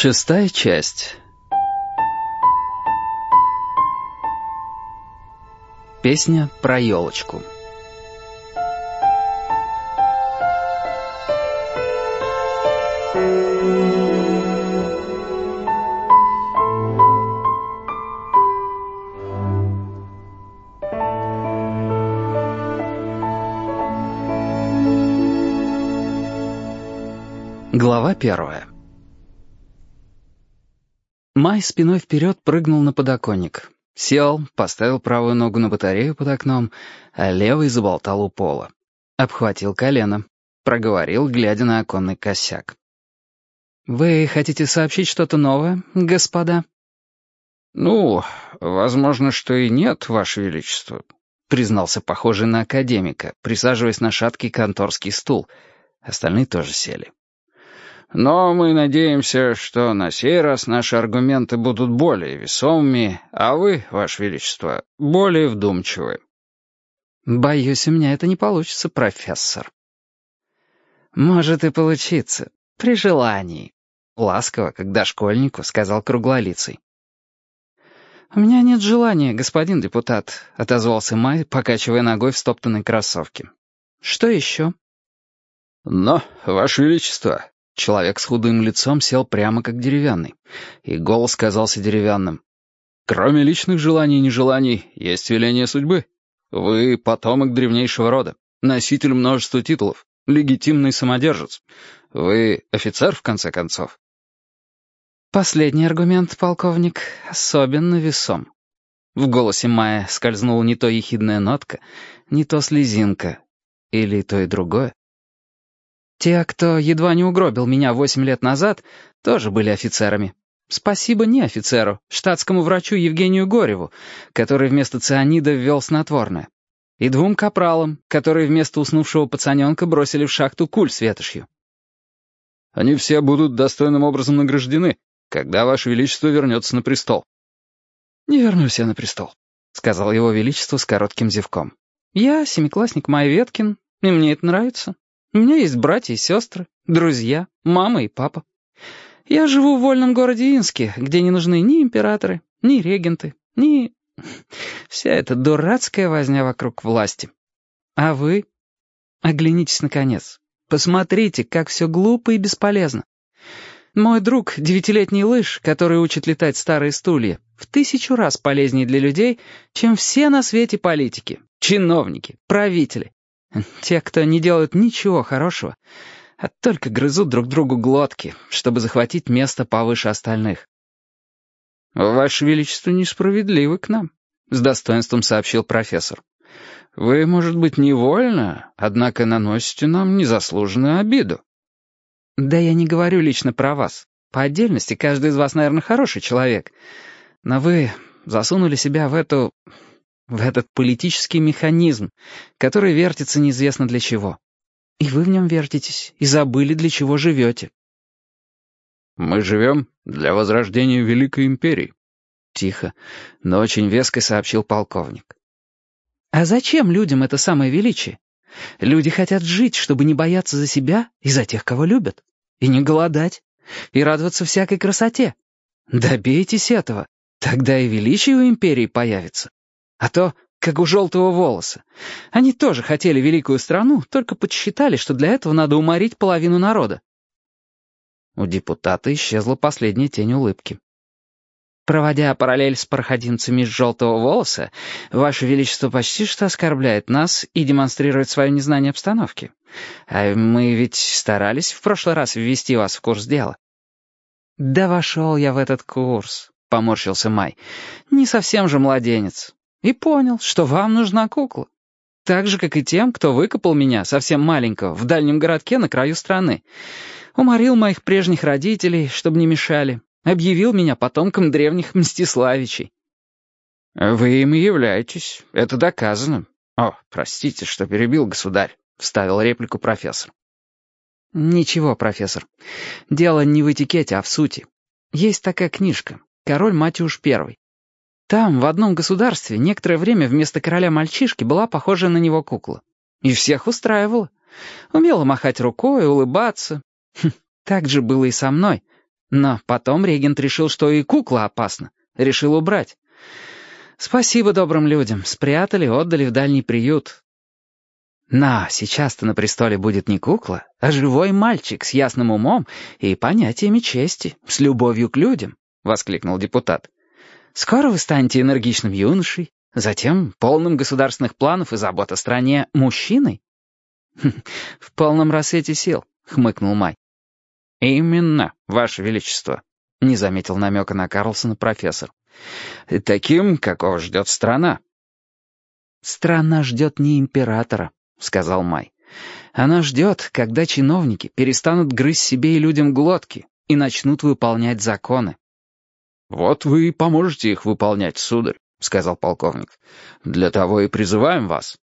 Шестая часть. Песня про елочку. Глава первая. Май спиной вперед прыгнул на подоконник. Сел, поставил правую ногу на батарею под окном, а левый заболтал у пола. Обхватил колено. Проговорил, глядя на оконный косяк. «Вы хотите сообщить что-то новое, господа?» «Ну, возможно, что и нет, Ваше Величество», — признался похожий на академика, присаживаясь на шаткий конторский стул. Остальные тоже сели. Но мы надеемся, что на сей раз наши аргументы будут более весомыми, а вы, Ваше Величество, более вдумчивы. Боюсь, у меня это не получится, профессор. Может и получиться, при желании. Ласково, когда школьнику, сказал круглолицый. «У меня нет желания, господин депутат», — отозвался Май, покачивая ногой в стоптанной кроссовке. «Что еще?» «Но, Ваше Величество, Человек с худым лицом сел прямо как деревянный, и голос казался деревянным. «Кроме личных желаний и нежеланий, есть веление судьбы. Вы потомок древнейшего рода, носитель множества титулов, легитимный самодержец. Вы офицер, в конце концов». «Последний аргумент, полковник, особенно весом». В голосе Майя скользнула не то ехидная нотка, не то слезинка, или то и другое. Те, кто едва не угробил меня восемь лет назад, тоже были офицерами. Спасибо не офицеру, штатскому врачу Евгению Гореву, который вместо цианида ввел снотворное. И двум капралам, которые вместо уснувшего пацаненка бросили в шахту куль с ветошью. Они все будут достойным образом награждены, когда Ваше Величество вернется на престол. «Не вернусь я на престол», — сказал его Величество с коротким зевком. «Я семиклассник Майя Веткин, и мне это нравится. У меня есть братья и сестры, друзья, мама и папа. Я живу в вольном городе Инске, где не нужны ни императоры, ни регенты, ни... Вся эта дурацкая возня вокруг власти. А вы? Оглянитесь наконец. Посмотрите, как все глупо и бесполезно. Мой друг, девятилетний лыж, который учит летать старые стулья, в тысячу раз полезнее для людей, чем все на свете политики, чиновники, правители. Те, кто не делают ничего хорошего, а только грызут друг другу глотки, чтобы захватить место повыше остальных. «Ваше Величество несправедливы к нам», — с достоинством сообщил профессор. «Вы, может быть, невольно, однако наносите нам незаслуженную обиду». «Да я не говорю лично про вас. По отдельности каждый из вас, наверное, хороший человек. Но вы засунули себя в эту в этот политический механизм, который вертится неизвестно для чего. И вы в нем вертитесь, и забыли, для чего живете. «Мы живем для возрождения Великой Империи», — тихо, но очень веско сообщил полковник. «А зачем людям это самое величие? Люди хотят жить, чтобы не бояться за себя и за тех, кого любят, и не голодать, и радоваться всякой красоте. Добейтесь этого, тогда и величие у империи появится. А то, как у желтого волоса. Они тоже хотели великую страну, только подсчитали, что для этого надо уморить половину народа. У депутата исчезла последняя тень улыбки. Проводя параллель с проходимцами из желтого волоса, Ваше Величество почти что оскорбляет нас и демонстрирует свое незнание обстановки. А мы ведь старались в прошлый раз ввести вас в курс дела. «Да вошел я в этот курс», — поморщился Май. «Не совсем же младенец и понял, что вам нужна кукла. Так же, как и тем, кто выкопал меня, совсем маленького, в дальнем городке на краю страны. Уморил моих прежних родителей, чтобы не мешали. Объявил меня потомком древних Мстиславичей. «Вы им и являетесь. Это доказано. О, простите, что перебил, государь», — вставил реплику профессор. «Ничего, профессор. Дело не в этикете, а в сути. Есть такая книжка «Король Матюш Первый». Там, в одном государстве, некоторое время вместо короля-мальчишки была похожая на него кукла. И всех устраивала. Умела махать рукой, улыбаться. Хм, так же было и со мной. Но потом регент решил, что и кукла опасна. Решил убрать. Спасибо добрым людям. Спрятали, отдали в дальний приют. Но сейчас-то на престоле будет не кукла, а живой мальчик с ясным умом и понятиями чести, с любовью к людям, — воскликнул депутат. Скоро вы станете энергичным юношей, затем полным государственных планов и забот о стране мужчиной. «В полном рассвете сил», — хмыкнул Май. «Именно, Ваше Величество», — не заметил намека на Карлсона профессор. «Таким, какого ждет страна». «Страна ждет не императора», — сказал Май. «Она ждет, когда чиновники перестанут грызть себе и людям глотки и начнут выполнять законы». «Вот вы и поможете их выполнять, сударь», — сказал полковник. «Для того и призываем вас».